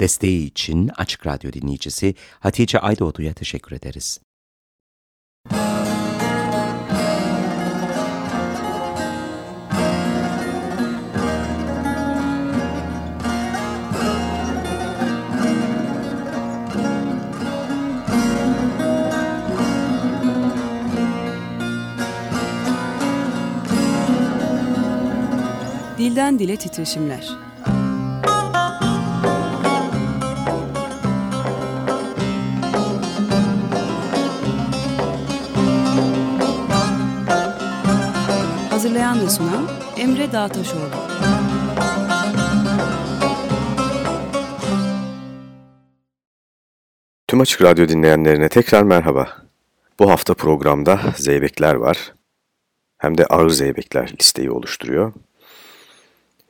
Desteği için Açık Radyo dinleyicisi Hatice Aydoğdu'ya teşekkür ederiz. Dilden Dile Titreşimler Hazırlayan ve sunan Emre Dağtaşoğlu. Tüm Açık Radyo dinleyenlerine tekrar merhaba. Bu hafta programda zeybekler var. Hem de ağır zeybekler listeyi oluşturuyor.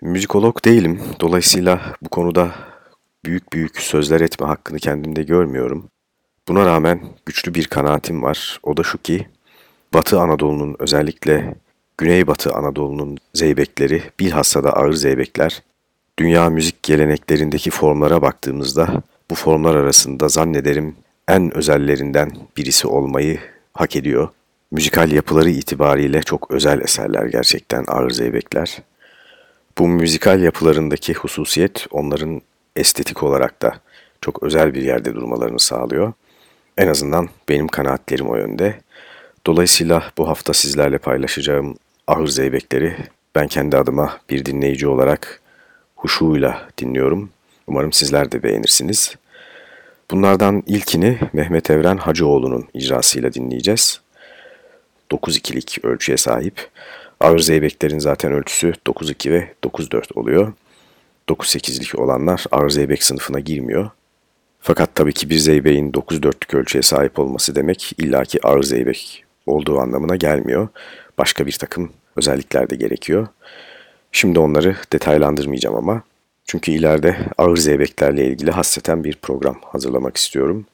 Müzikolog değilim. Dolayısıyla bu konuda büyük büyük sözler etme hakkını kendimde görmüyorum. Buna rağmen güçlü bir kanaatim var. O da şu ki Batı Anadolu'nun özellikle Güneybatı Anadolu'nun zeybekleri, bilhassa da ağır zeybekler, dünya müzik geleneklerindeki formlara baktığımızda bu formlar arasında zannederim en özellerinden birisi olmayı hak ediyor. Müzikal yapıları itibariyle çok özel eserler gerçekten ağır zeybekler. Bu müzikal yapılarındaki hususiyet onların estetik olarak da çok özel bir yerde durmalarını sağlıyor. En azından benim kanaatlerim o yönde. Dolayısıyla bu hafta sizlerle paylaşacağım Ahır Zeybekleri ben kendi adıma bir dinleyici olarak huşuyla dinliyorum. Umarım sizler de beğenirsiniz. Bunlardan ilkini Mehmet Evren Hacıoğlu'nun icrasıyla dinleyeceğiz. 9-2'lik ölçüye sahip. Ağır zeybeklerin zaten ölçüsü 9-2 ve 9-4 oluyor. 9-8'lik olanlar ağır zeybek sınıfına girmiyor. Fakat tabii ki bir zeybeğin 9-4'lük ölçüye sahip olması demek illaki ağır zeybek olduğu anlamına gelmiyor başka bir takım özellikler de gerekiyor. Şimdi onları detaylandırmayacağım ama. Çünkü ileride ağır zeybeklerle ilgili hasreten bir program hazırlamak istiyorum.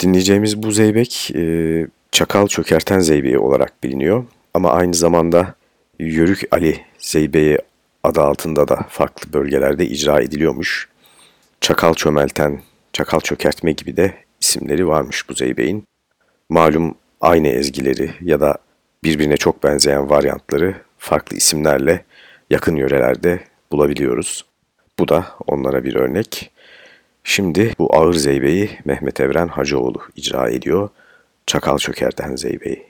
Dinleyeceğimiz bu zeybek e, çakal çökerten zeybeği olarak biliniyor. Ama aynı zamanda Yörük Ali zeybeği adı altında da farklı bölgelerde icra ediliyormuş. Çakal çömelten, çakal çökertme gibi de isimleri varmış bu zeybeğin. Malum aynı ezgileri ya da birbirine çok benzeyen varyantları farklı isimlerle yakın yörelerde bulabiliyoruz. Bu da onlara bir örnek. Şimdi bu ağır zeybeyi Mehmet Evren Hacıoğlu icra ediyor. Çakal Çöker'den zeybeyi.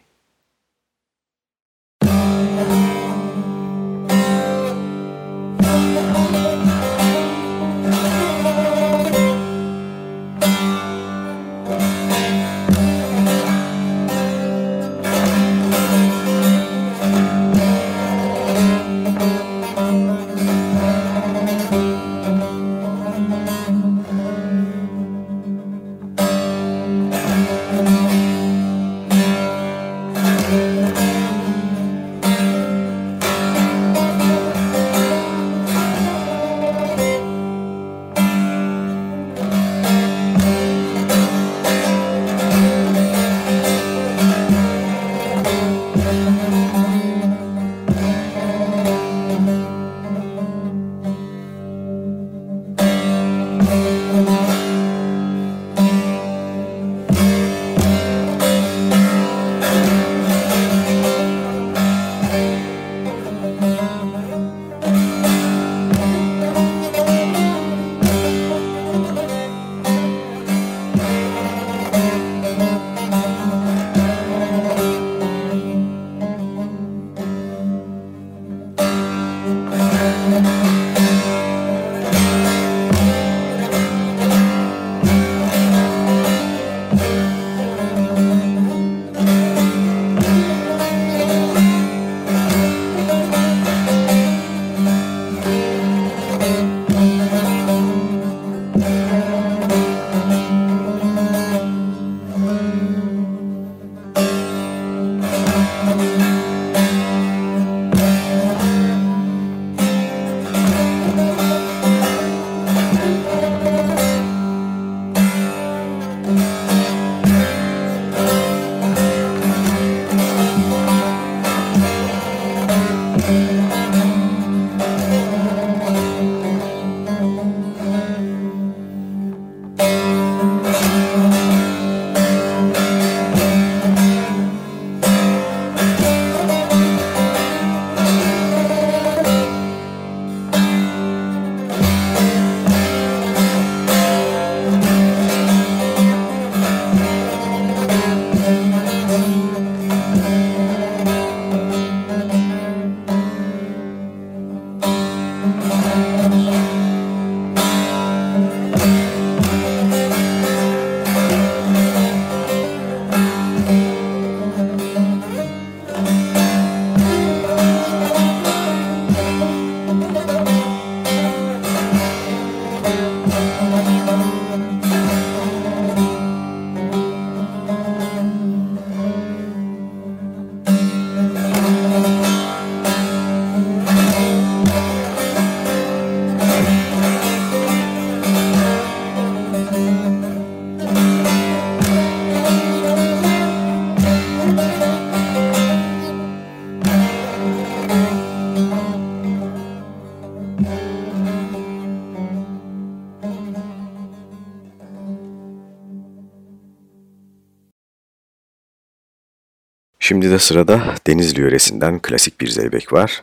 Şimdi de sırada Denizli yöresinden klasik bir zeybek var.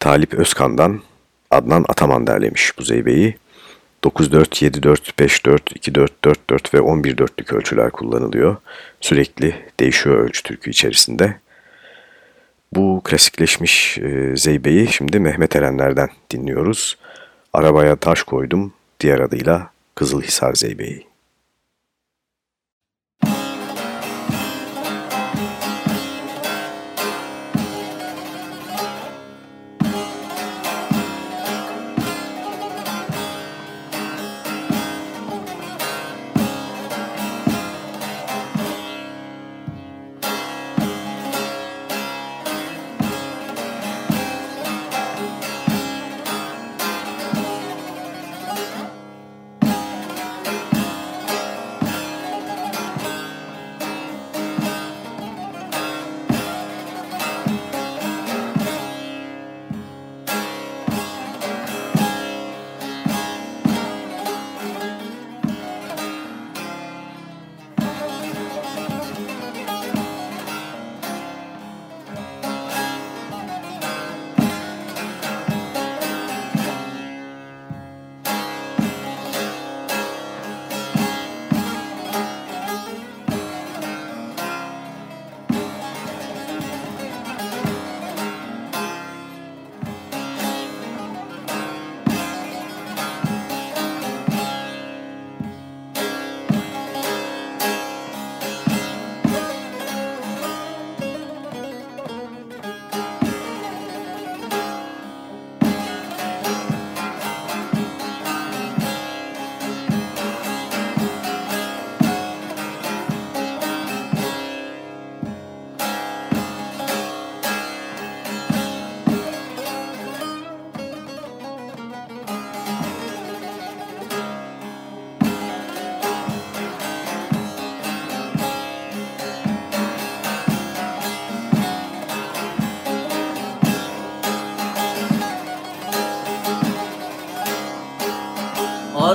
Talip Özkan'dan Adnan Ataman derlemiş bu zeybeği. 9-4, 7-4, 5-4, 2-4, 4-4 ve 11-4'lük ölçüler kullanılıyor. Sürekli değişiyor ölçü türkü içerisinde. Bu klasikleşmiş e, zeybeyi şimdi Mehmet Erenler'den dinliyoruz. Arabaya taş koydum, diğer adıyla Kızılhisar Zeybeği.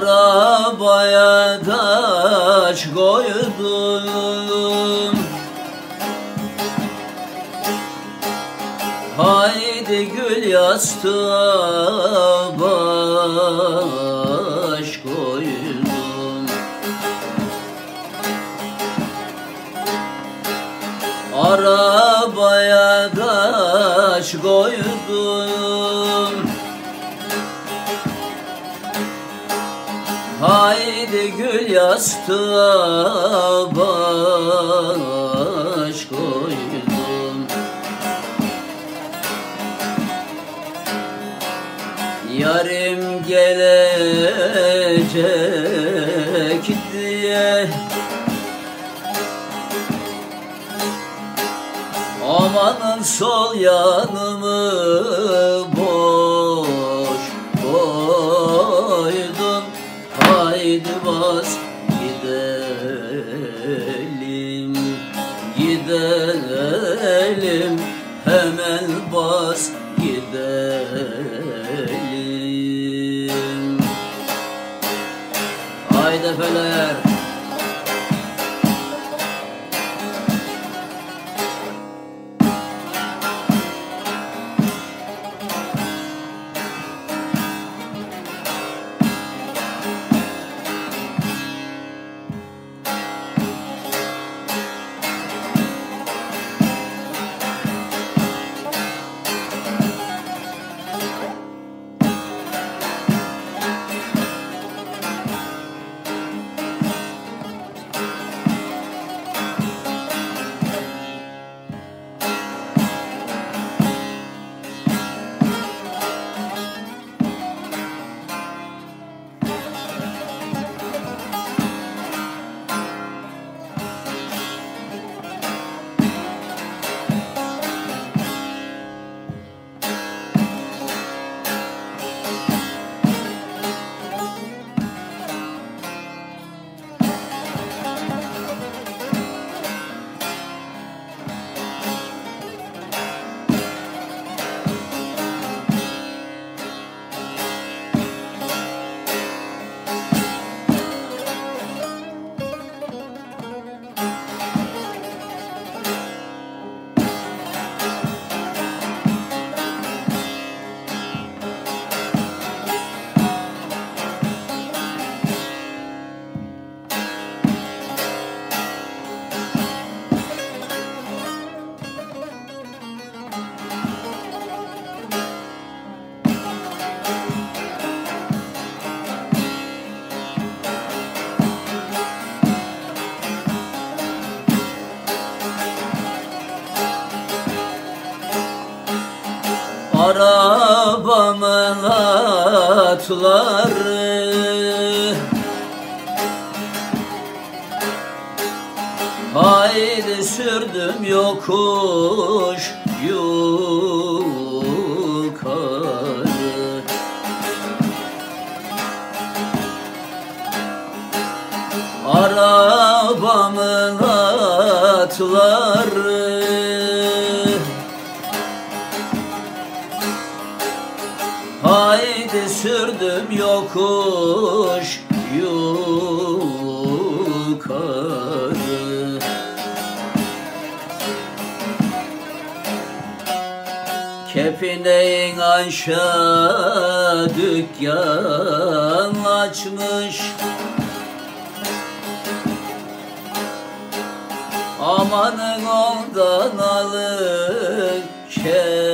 Arabaya taş koydum. Haydi gül yastığa baş koydum. Arabaya taş koydum gül yastığa baş koydum. Yarim gelecek diye. Amanın sol yanımı Haydi atları Haydi sürdüm yokuş yukarı. Arabamın atları sürdüm yokuş yukarı. Kepineğin aşağı dükkan açmış. Amanın ondan alır şekeri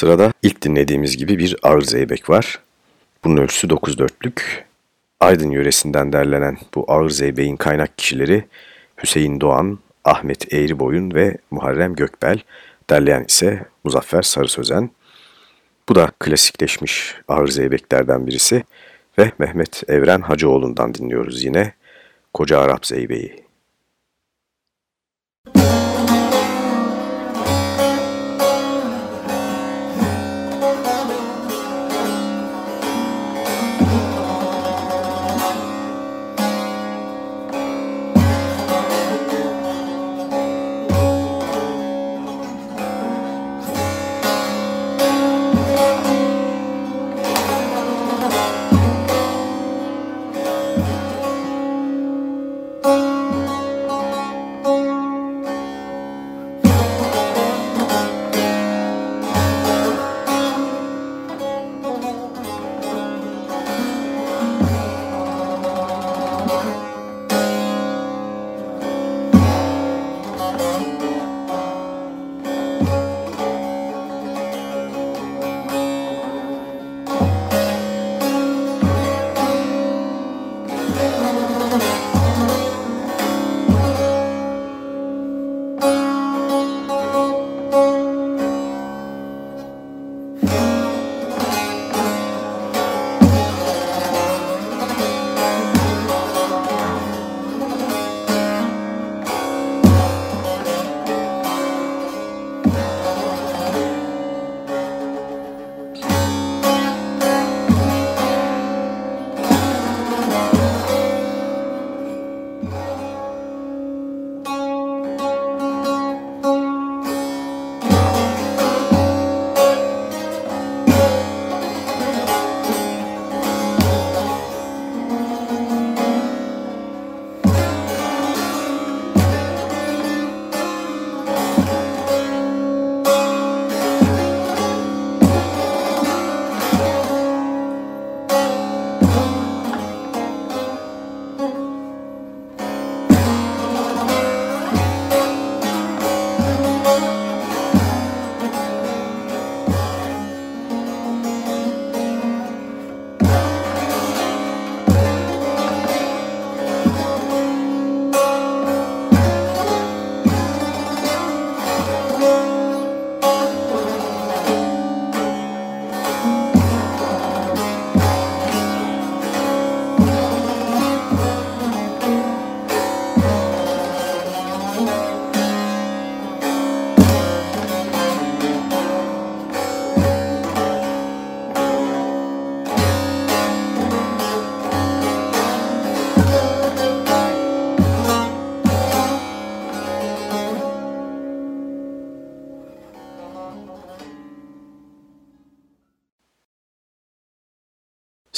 Sırada ilk dinlediğimiz gibi bir ağır zeybek var. Bunun ölçüsü 9 dörtlük. Aydın yöresinden derlenen bu ağır zeybeğin kaynak kişileri Hüseyin Doğan, Ahmet Eğriboyun ve Muharrem Gökbel, derleyen ise Muzaffer Sarı Sözen. Bu da klasikleşmiş ağır zeybeklerden birisi ve Mehmet Evren Hacıoğlu'ndan dinliyoruz yine Koca Arap Zeybeği.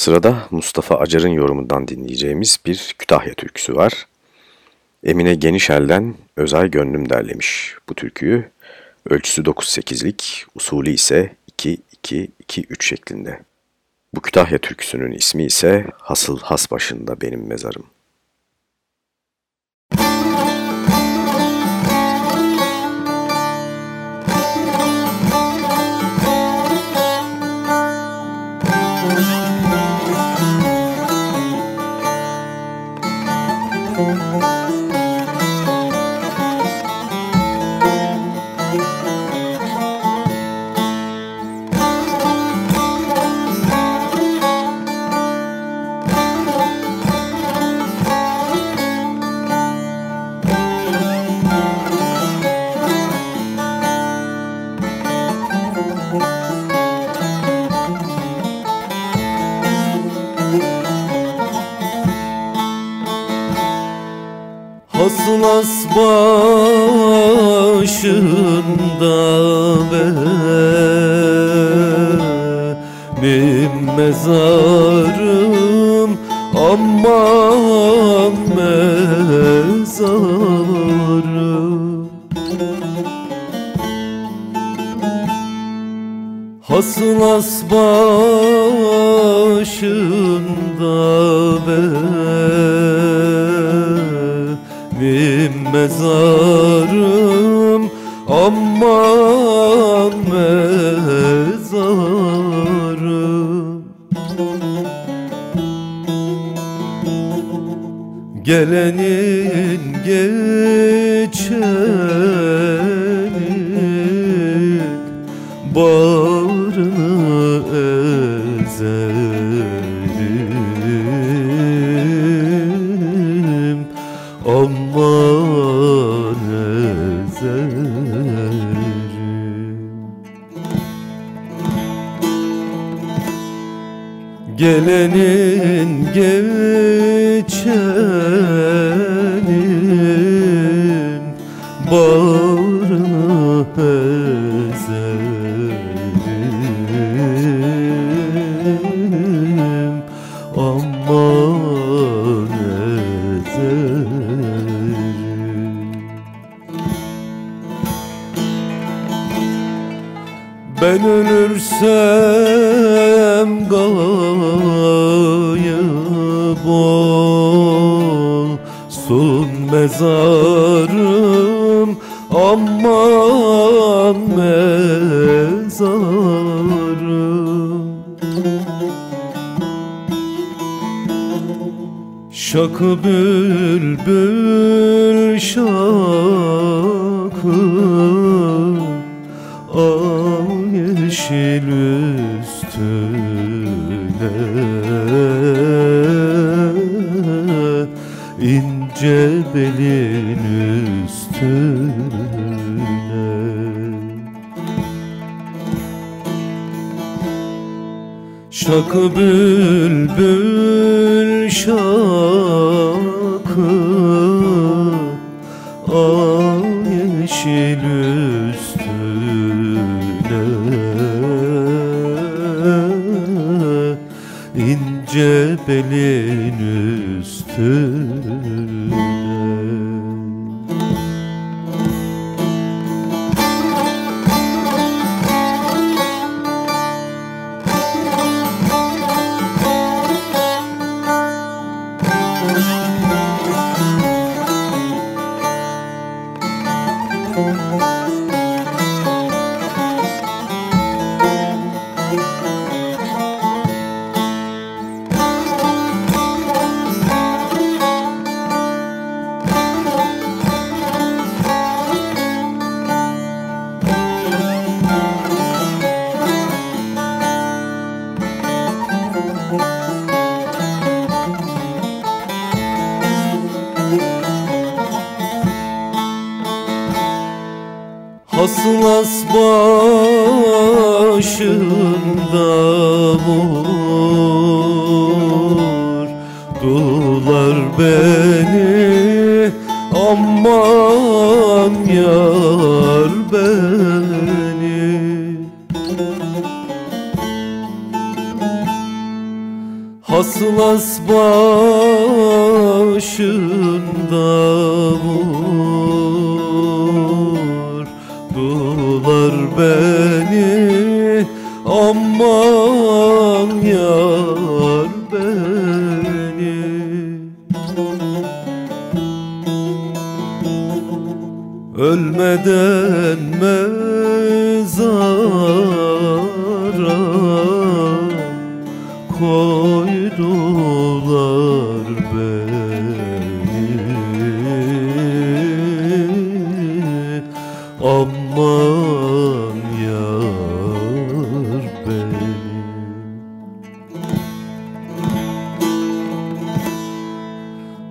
Sırada Mustafa Acar'ın yorumundan dinleyeceğimiz bir Kütahya türküsü var. Emine Genişel'den Özay Gönlüm derlemiş bu türküyü. Ölçüsü 9-8'lik, usulü ise 2-2-2-3 şeklinde. Bu Kütahya türküsünün ismi ise Hasıl Has Başında Benim Mezarım. Müzik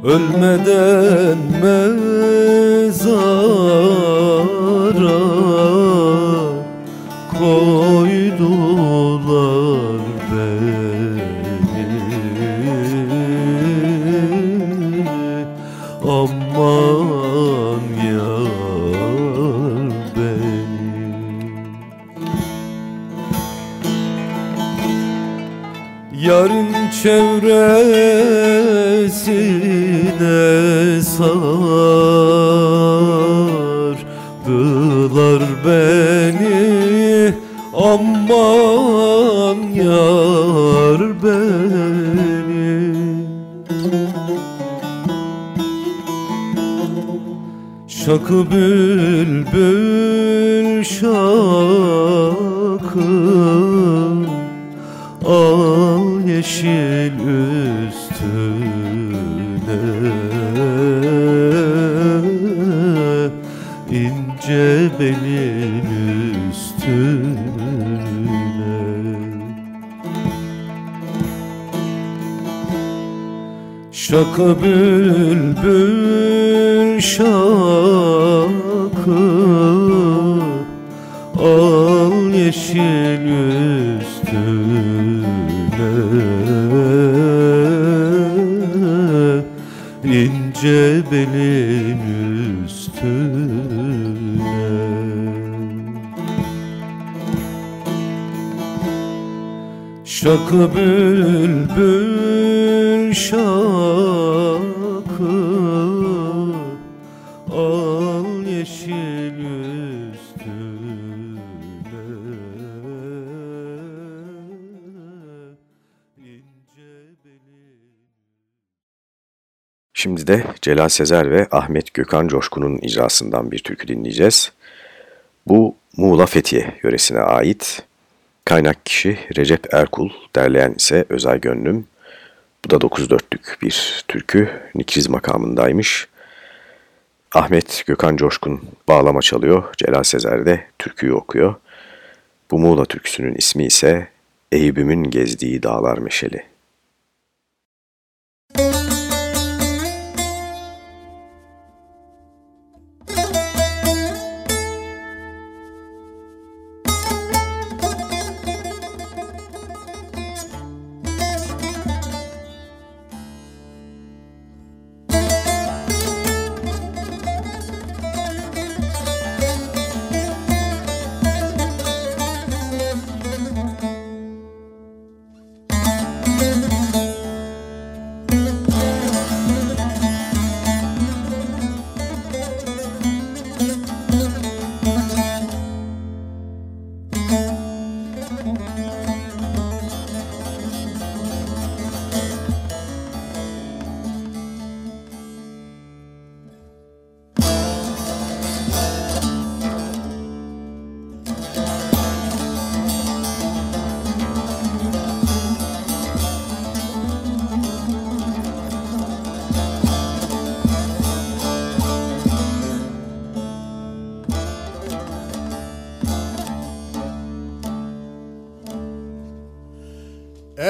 Ölmeden mezara koydular beni. Aman yar beni. Yarın çevre sardılar beni Aman yar beni. Şakı bülbül şakı Al yeşil üstüne Şaka bülbül şakı. Al yeşil üstüne. İnce belin Şakı bülbül şakı Al yeşil üstüne Şimdi de Celal Sezer ve Ahmet Gökhan Coşkun'un icrasından bir türkü dinleyeceğiz. Bu Muğla Fethiye yöresine ait. Kaynak kişi Recep Erkul, derleyen ise Özay Gönlüm. Bu da 9 dörtlük bir türkü, Nikriz makamındaymış. Ahmet Gökhan Coşkun bağlama çalıyor, Celal Sezer de türküyü okuyor. Bu Muğla türküsünün ismi ise Eyüp'ümün gezdiği dağlar meşeli.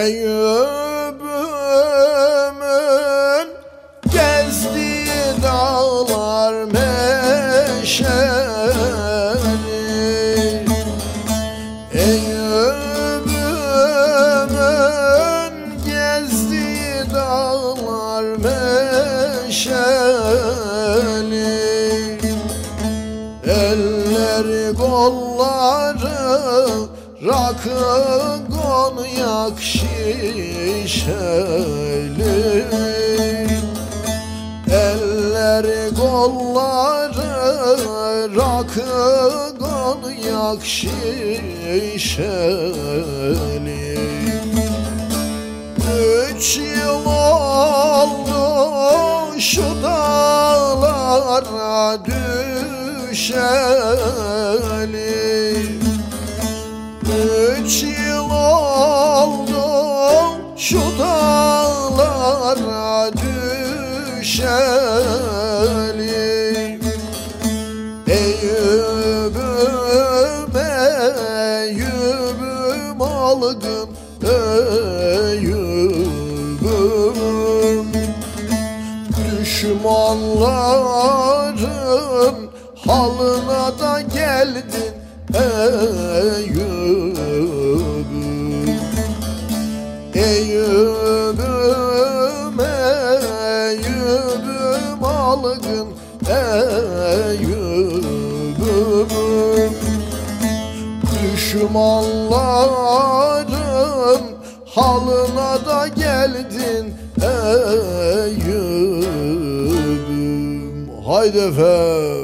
Eyüp'ümün Eyüp'üm Eyüp'üm, Eyüp'üm algın Eyüp'üm Düşmanların halına da geldin Eyüp'üm Haydi efendim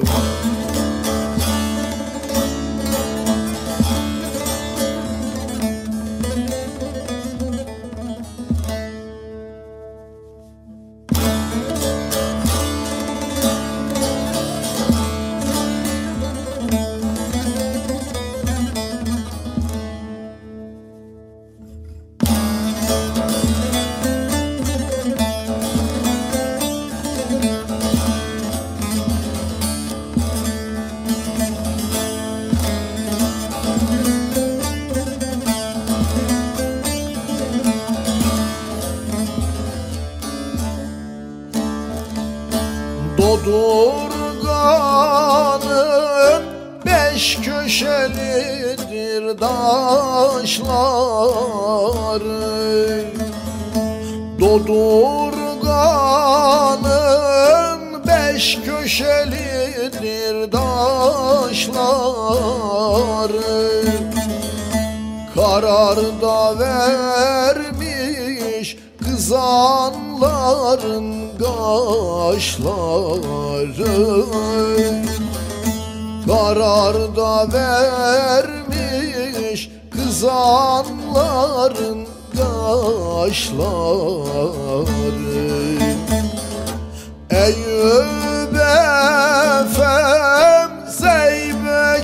da vermiş kızanların kaşları. Karar da vermiş kızanların kaşları. Eyüp efem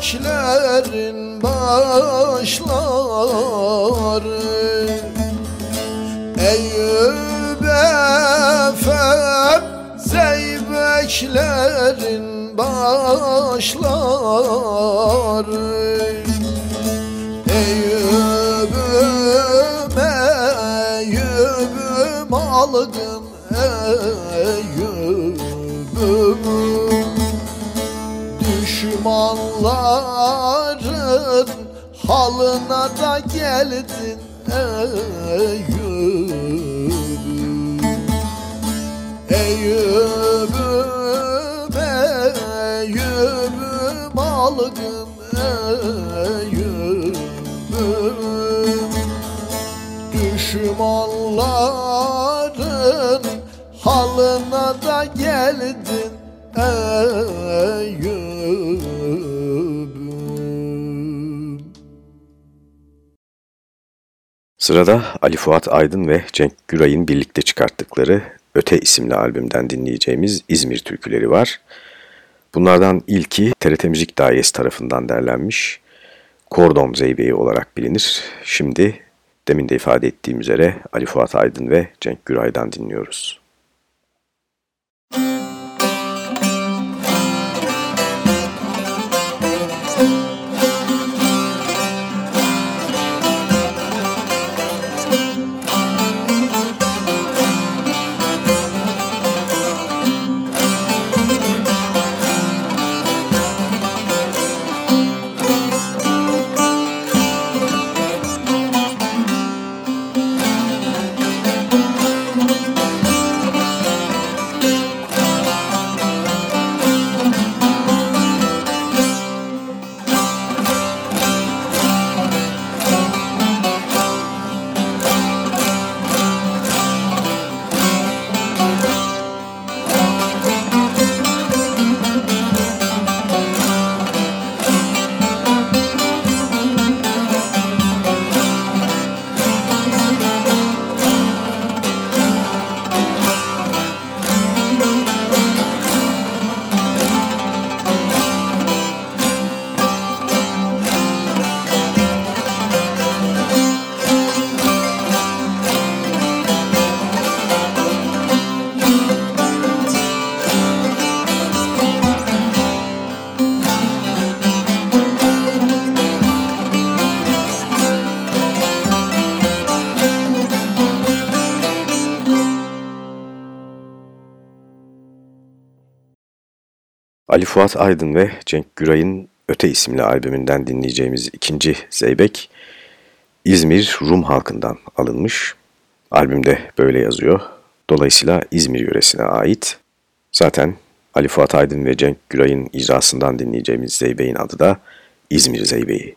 zeybeklerin başları. Eyüp efem zeybeklerin başları. Eyüp'üm Eyüp'üm algın Eyüp'üm Düşmanların halına da geldin Eyüp'üm Eyüp'üm Eyüp'üm algın Eyüp'üm Düşmanların halına da geldin Sırada Ali Fuat Aydın ve Cenk Güray'ın birlikte çıkarttıkları Öte isimli albümden dinleyeceğimiz İzmir türküleri var. Bunlardan ilki TRT Müzik Dairesi tarafından derlenmiş Kordon Zeybeği olarak bilinir. Şimdi demin de ifade ettiğim üzere Ali Fuat Aydın ve Cenk Güray'dan dinliyoruz. Ali Fuat Aydın ve Cenk Güray'ın Öte isimli albümünden dinleyeceğimiz ikinci Zeybek, İzmir Rum halkından alınmış. Albümde böyle yazıyor. Dolayısıyla İzmir yöresine ait. Zaten Ali Fuat Aydın ve Cenk Güray'ın icrasından dinleyeceğimiz Zeybeğin adı da İzmir Zeybeği.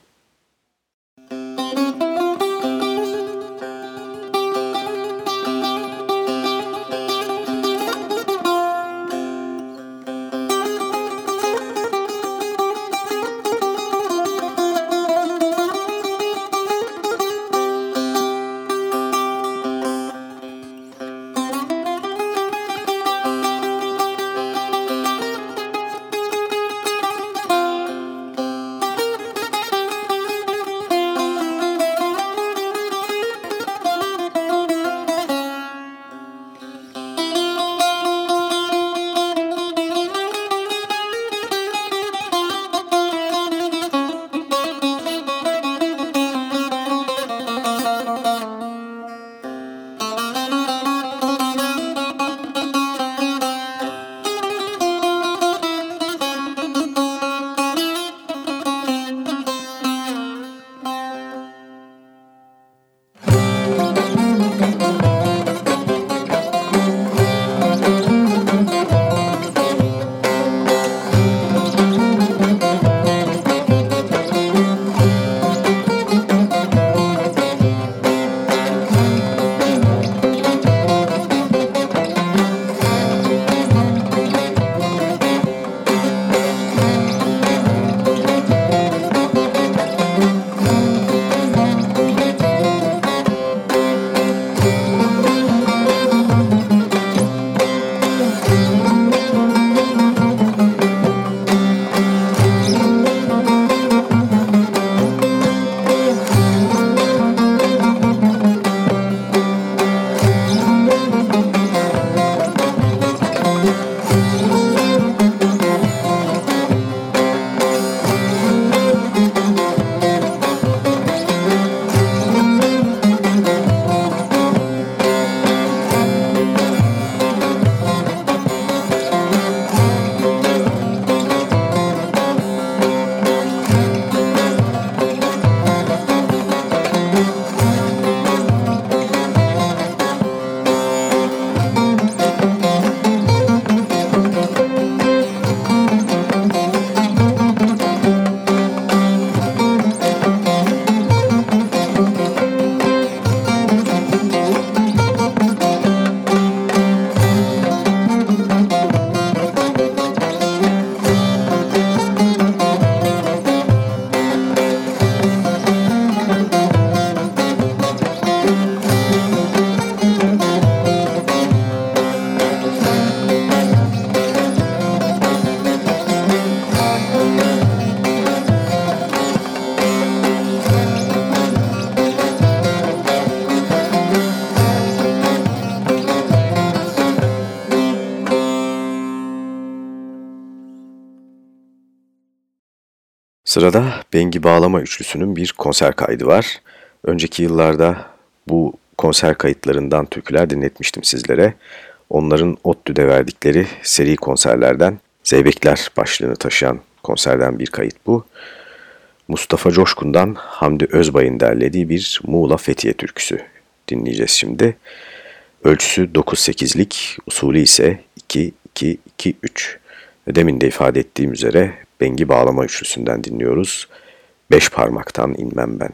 Sırada Bengi Bağlama Üçlüsü'nün bir konser kaydı var. Önceki yıllarda bu konser kayıtlarından türküler dinletmiştim sizlere. Onların ODTÜ'de verdikleri seri konserlerden Zeybekler başlığını taşıyan konserden bir kayıt bu. Mustafa Coşkun'dan Hamdi Özbay'ın derlediği bir Muğla Fethiye türküsü dinleyeceğiz şimdi. Ölçüsü 9-8'lik, usulü ise 2-2-2-3. Demin de ifade ettiğim üzere Bengi Bağlama Üçlüsü'nden dinliyoruz. Beş parmaktan inmem ben.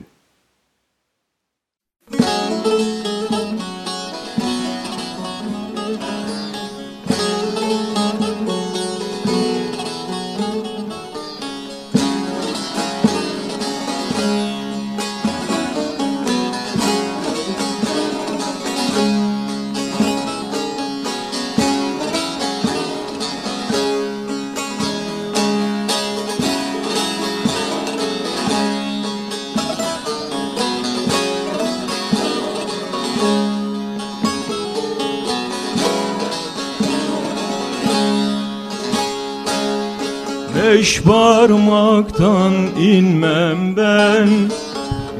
Beş parmaktan inmem ben.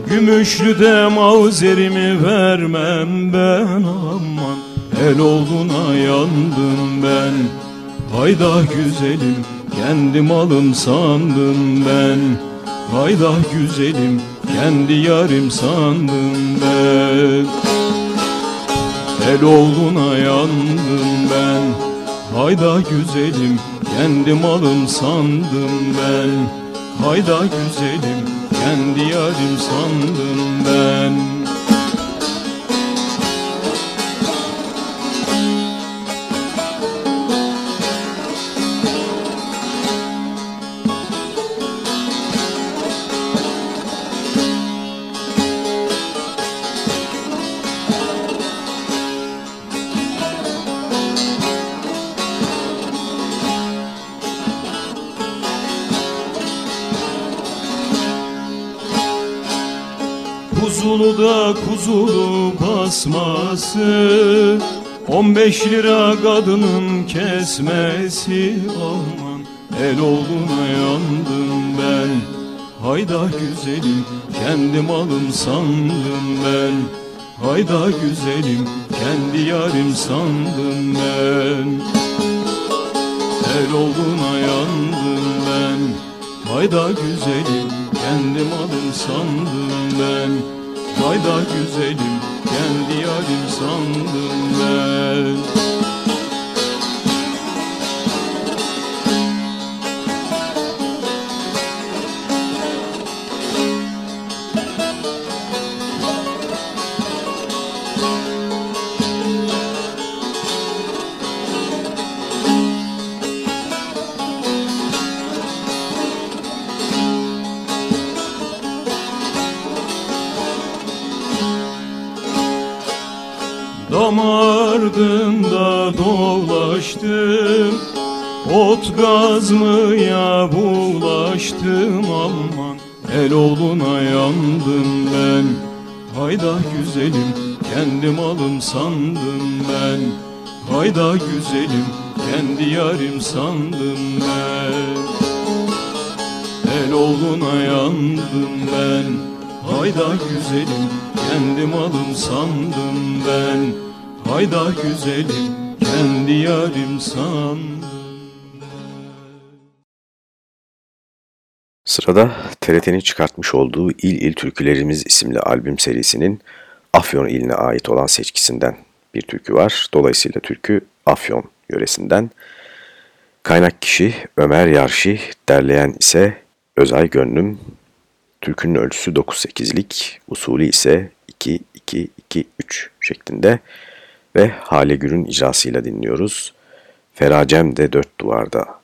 Gümüşlüde mavzerimi vermem ben. Aman El olduğuna yandım ben. Hayda güzelim kendi malım sandım ben. Hayda güzelim kendi yarim sandım ben. El olduğuna yandım ben Hayda güzelim kendi malım sandım ben. Hayda güzelim kendi yarim sandım ben Kuzulu da kuzulu basması On beş lira kadının kesmesi. Aman el olduğuna yandım ben Hayda güzelim kendi malım sandım ben. Hayda güzelim kendi yarim sandım ben. El olduğuna yandım ben Hayda güzelim kendi malım sandım ben Hayda güzelim kendi yarim sandım ben Ot gazmaya bulaştım aman. El oğluna yandım ben. Hayda güzelim kendi malım sandım ben. Hayda güzelim kendi yarim sandım ben. El oğluna yandım ben. Hayda güzelim kendi malım sandım ben. Hayda güzelim kendi yarim sandım Sırada TRT'nin çıkartmış olduğu İl İl Türkülerimiz isimli albüm serisinin Afyon iline ait olan seçkisinden bir türkü var. Dolayısıyla türkü Afyon yöresinden. Kaynak kişi Ömer Yarşi, derleyen ise Özay Gönlüm. Türkünün ölçüsü 9-8'lik, usulü ise 2-2-2-3 şeklinde ve Hale Gür'ün icrasıyla dinliyoruz. Feracem de dört duvarda.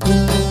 Thank you.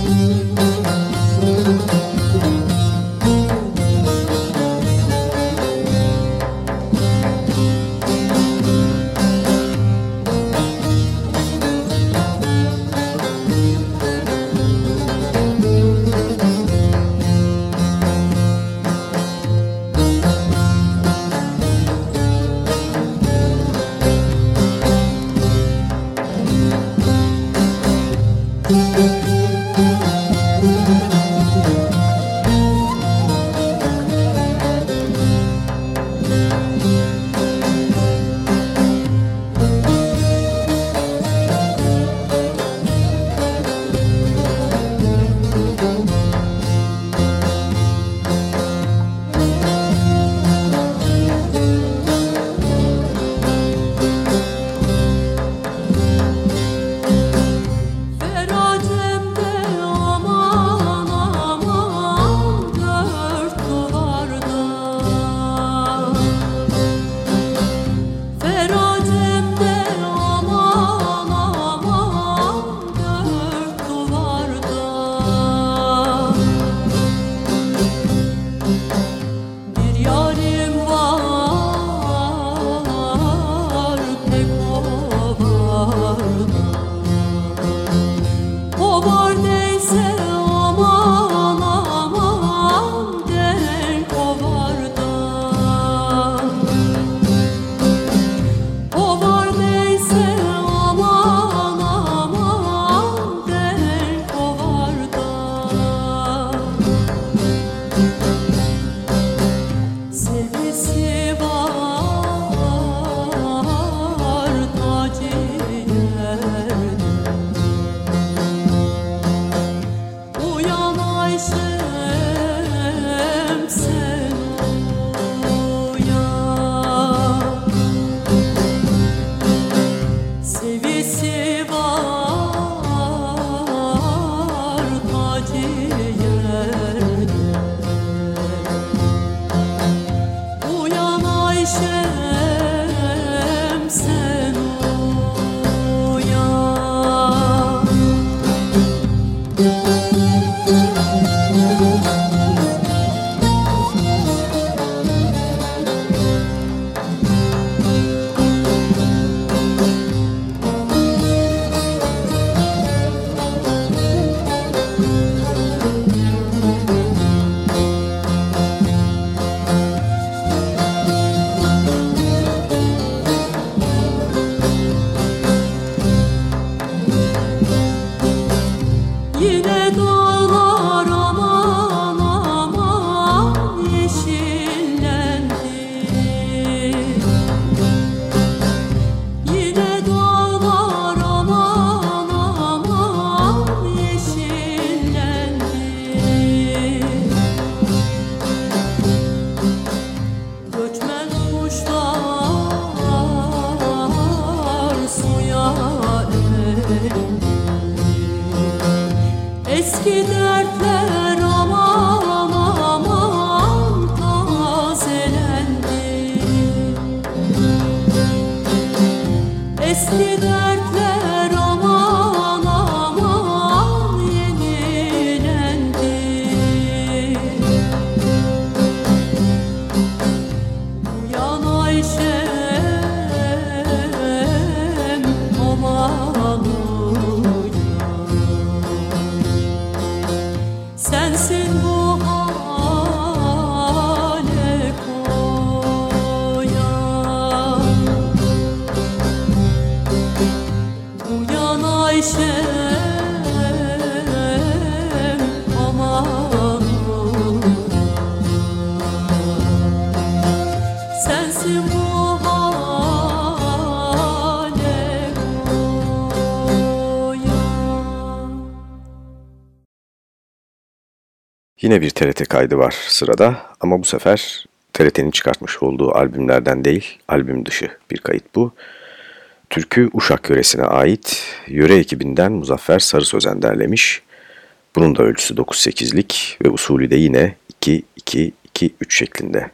Yine bir TRT kaydı var sırada ama bu sefer TRT'nin çıkartmış olduğu albümlerden değil, albüm dışı bir kayıt bu. Türkü Uşak yöresine ait yöre ekibinden Muzaffer Sarı Sözen derlemiş. Bunun da ölçüsü 9-8'lik ve usulü de yine 2-2-2-3 şeklinde.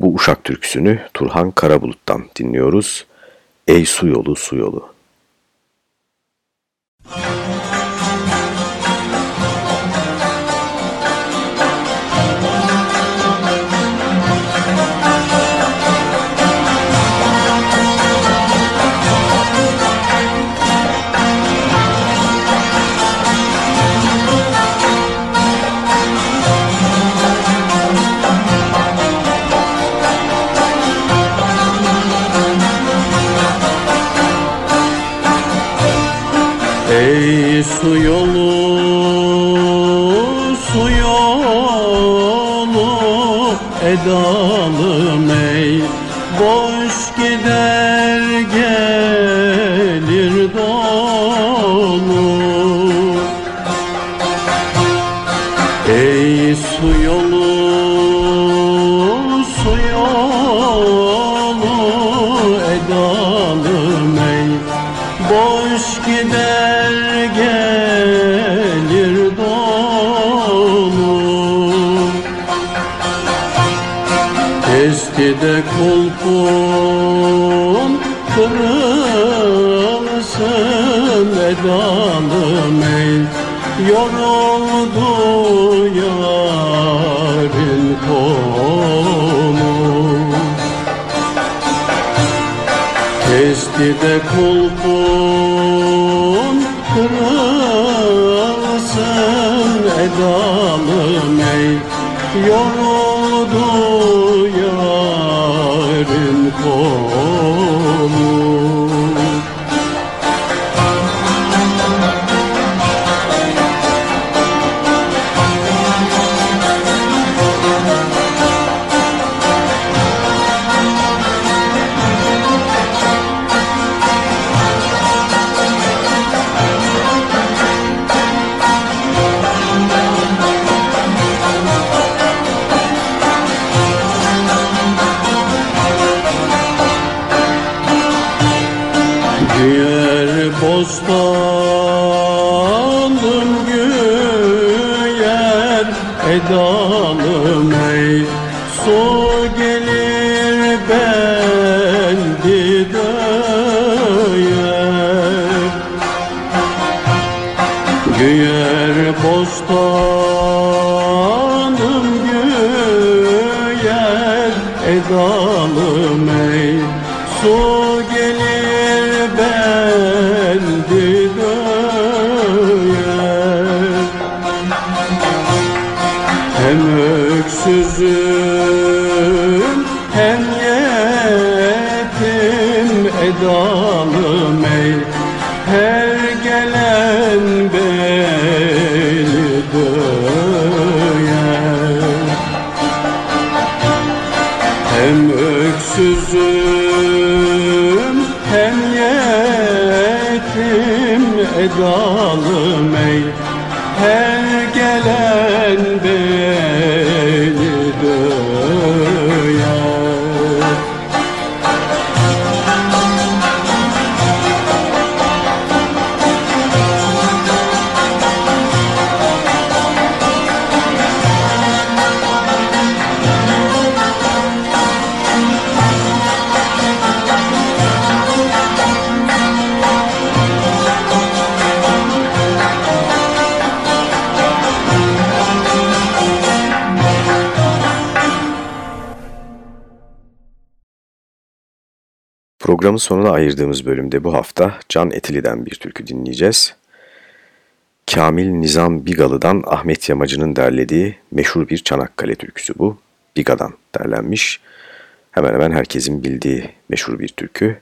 Bu Uşak türküsünü Turhan Karabulut'tan dinliyoruz. Ey su yolu su yolu. Ey Boş gider gelir dolu Eskide kulpun kırılsın edalım ey Yoruldu yarın kolu Kesti de kulpun Yoruldu gone. Programın sonuna ayırdığımız bölümde bu hafta Can Etili'den bir türkü dinleyeceğiz. Kamil Nizam Bigalı'dan Ahmet Yamacı'nın derlediği meşhur bir Çanakkale türküsü bu. Biga'dan derlenmiş. Hemen hemen herkesin bildiği meşhur bir türkü.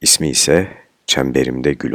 İsmi ise Çemberimde Gül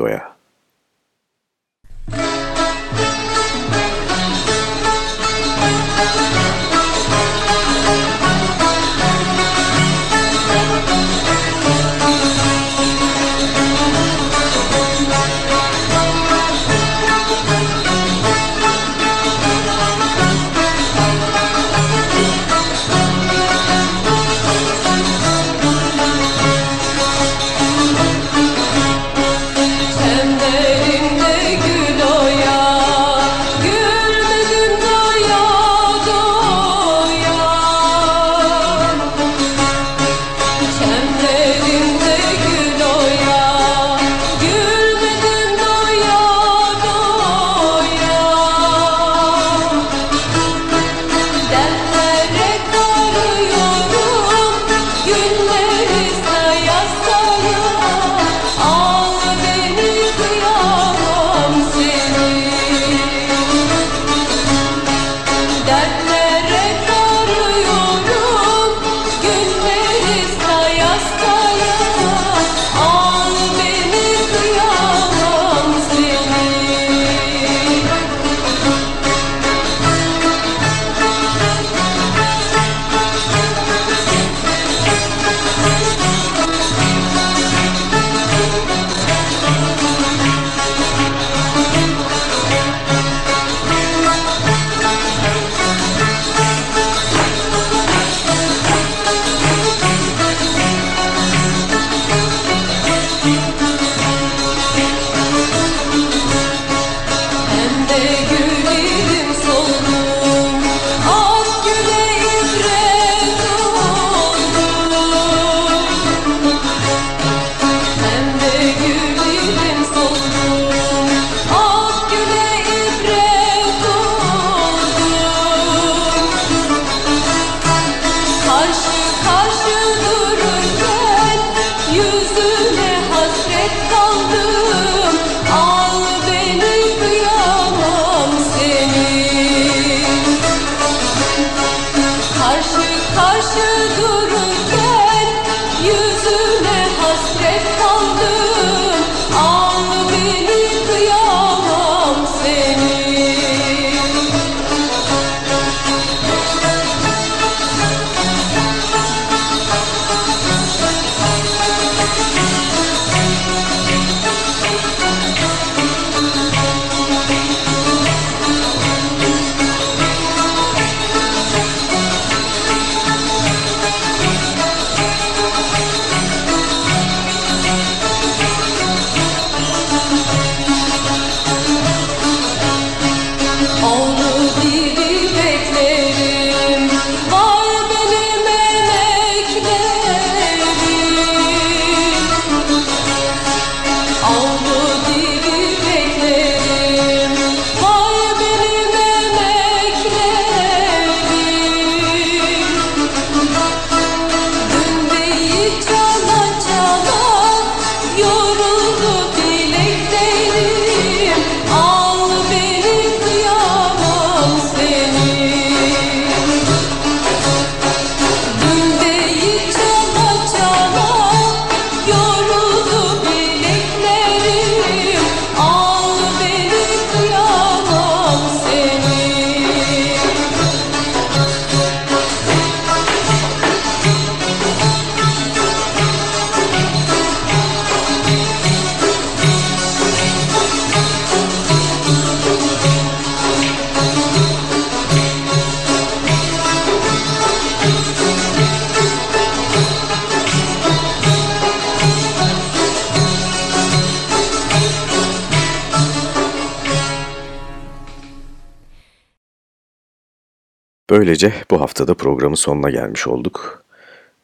Böylece bu haftada programın sonuna gelmiş olduk.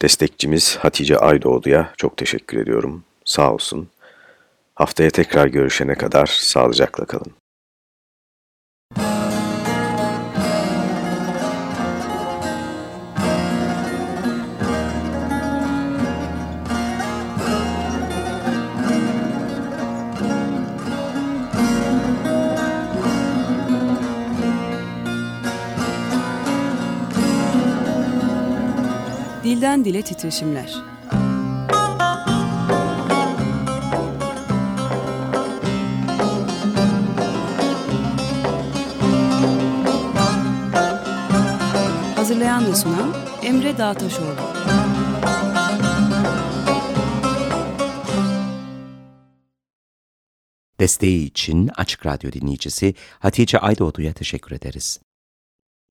Destekçimiz Hatice Aydoğdu'ya çok teşekkür ediyorum. Sağ olsun. Haftaya tekrar görüşene kadar sağlıcakla kalın. Dilden dile titreşimler. Hazırlayan ve sunan Emre Dağtaşoğlu. Desteği için Açık Radyo dinleyicisi Hatice Aydoğdu'ya teşekkür ederiz.